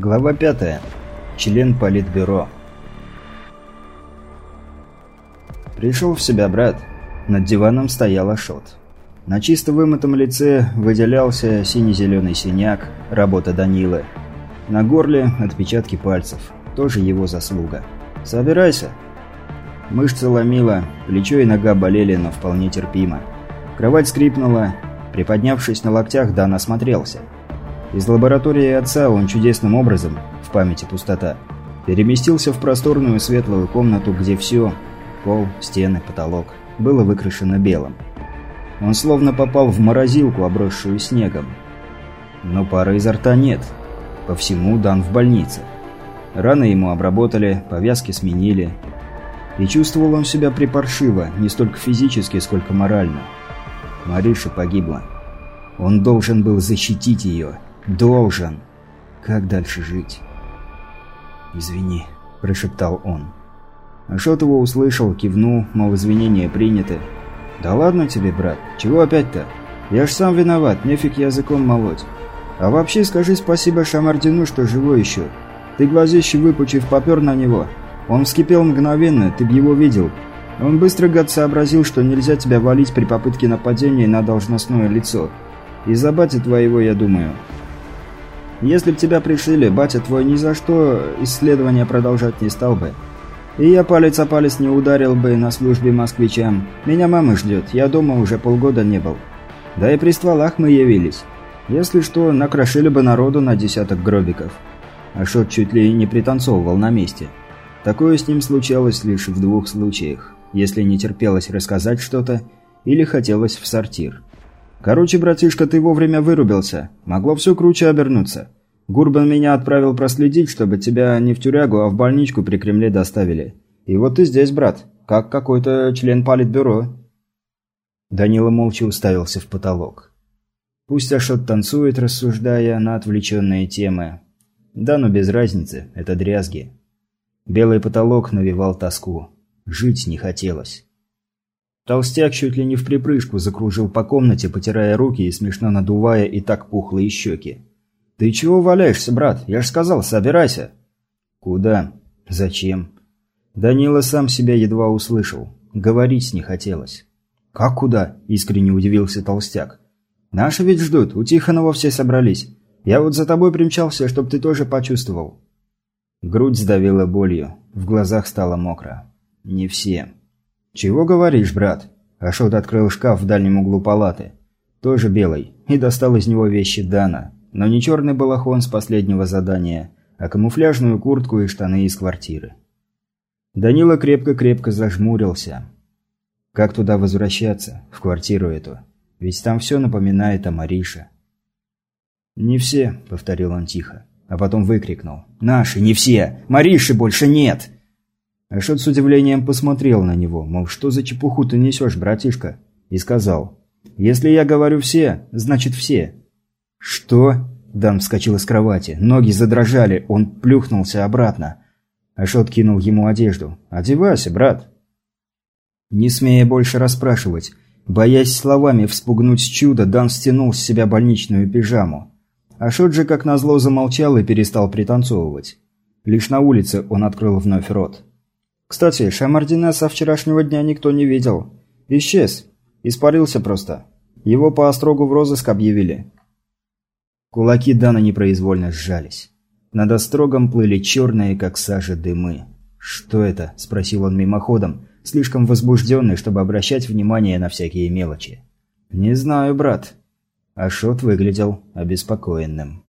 Глава 5. Член Политбюро. Пришел в себя брат. Над диваном стоял Ашот. На чисто вымытом лице выделялся сине-зеленый синяк, работа Данилы. На горле отпечатки пальцев, тоже его заслуга. «Собирайся!» Мышца ломила, плечо и нога болели, но вполне терпимо. Кровать скрипнула. Приподнявшись на локтях, Дан осмотрелся. Из лаборатории отца он чудесным образом, в памяти пустота, переместился в просторную светлую комнату, где все – пол, стены, потолок – было выкрашено белым. Он словно попал в морозилку, обросшую снегом. Но пары изо рта нет. По всему дан в больнице. Раны ему обработали, повязки сменили. И чувствовал он себя припаршиво, не столько физически, сколько морально. Мариша погибла. Он должен был защитить ее – Должен. Как дальше жить? «Извини», – прошептал он. Ашот его услышал, кивнул, мол, извинения приняты. «Да ладно тебе, брат, чего опять-то? Я ж сам виноват, нефиг языком молоть. А вообще скажи спасибо Шамардину, что живой еще. Ты глазище выпучив попер на него. Он вскипел мгновенно, ты б его видел. Он быстро, гад, сообразил, что нельзя тебя валить при попытке нападения на должностное лицо. Из-за бати твоего, я думаю. Если б тебя пришили, батя твой ни за что исследования продолжать не стал бы. И я палец о палец не ударил бы на службе москвичам. Меня мама ждет, я дома уже полгода не был. Да и при стволах мы явились. Если что, накрошили бы народу на десяток гробиков. Ашот чуть ли не пританцовывал на месте. Такое с ним случалось лишь в двух случаях. Если не терпелось рассказать что-то, или хотелось в сортир. Короче, братишка, ты вовремя вырубился. Могло все круче обернуться. Гурбан меня отправил проследить, чтобы тебя не в тюрягу, а в больничку при Кремле доставили. И вот ты здесь, брат, как какой-то член политбюро». Данила молча уставился в потолок. Пусть Ашот танцует, рассуждая на отвлеченные темы. Да, но без разницы, это дрязги. Белый потолок навевал тоску. Жить не хотелось. Толстяк чуть ли не в припрыжку закружил по комнате, потирая руки и смешно надувая и так пухлые щеки. «Ты чего валяешься, брат? Я ж сказал, собирайся!» «Куда? Зачем?» Данила сам себя едва услышал. Говорить не хотелось. «Как куда?» – искренне удивился толстяк. «Наши ведь ждут, у Тихонова все собрались. Я вот за тобой примчался, чтоб ты тоже почувствовал». Грудь сдавила болью, в глазах стало мокро. «Не все». «Чего говоришь, брат?» Ашот открыл шкаф в дальнем углу палаты. Тоже белый. И достал из него вещи Дана. Но не черный балахон с последнего задания, а камуфляжную куртку и штаны из квартиры. Данила крепко-крепко зажмурился. Как туда возвращаться, в квартиру эту? Ведь там все напоминает о Марише. «Не все», — повторил он тихо, а потом выкрикнул. «Наши, не все! Мариши больше нет!» Ашот с удивлением посмотрел на него, мол, что за чепуху ты несешь, братишка? И сказал, «Если я говорю «все», значит «все». «Что?» Дан вскочил из кровати. Ноги задрожали, он плюхнулся обратно. Ашот кинул ему одежду. «Одевайся, брат». Не смея больше расспрашивать, боясь словами вспугнуть чудо, Дан стянул с себя больничную пижаму. Ашот же, как назло, замолчал и перестал пританцовывать. Лишь на улице он открыл вновь рот. Кстати, Шамардина со вчерашнего дня никто не видел. Исчез. Испарился просто. Его по острогу в розыск объявили. Кулаки Дана непроизвольно сжались. Над острогом плыли черные, как сажа, дымы. «Что это?» – спросил он мимоходом, слишком возбужденный, чтобы обращать внимание на всякие мелочи. «Не знаю, брат». Ашот выглядел обеспокоенным.